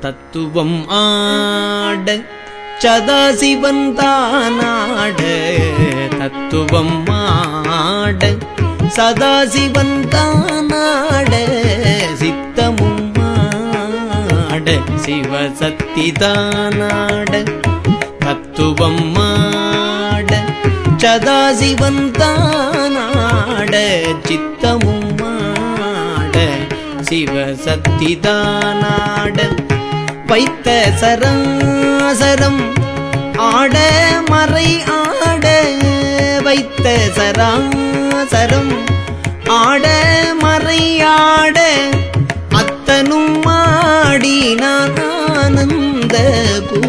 தத்துவம் ஆட சதாசிவன் தானாட. தத்துவம் ஆட சதாசிவன் தானாட. சித்தமும் ஆட சிவசக்தி தானாட. தத்துவம் ஆட சதாசிவன் தானாட. சித்தமும் ஆட சிவசக்தி தானாட. வைத்த சராசரம். ஆட மறை ஆட வைத்த சராசரம். ஆட மறையாட அத்தனும் ஆடினான் ஆனந்த பூ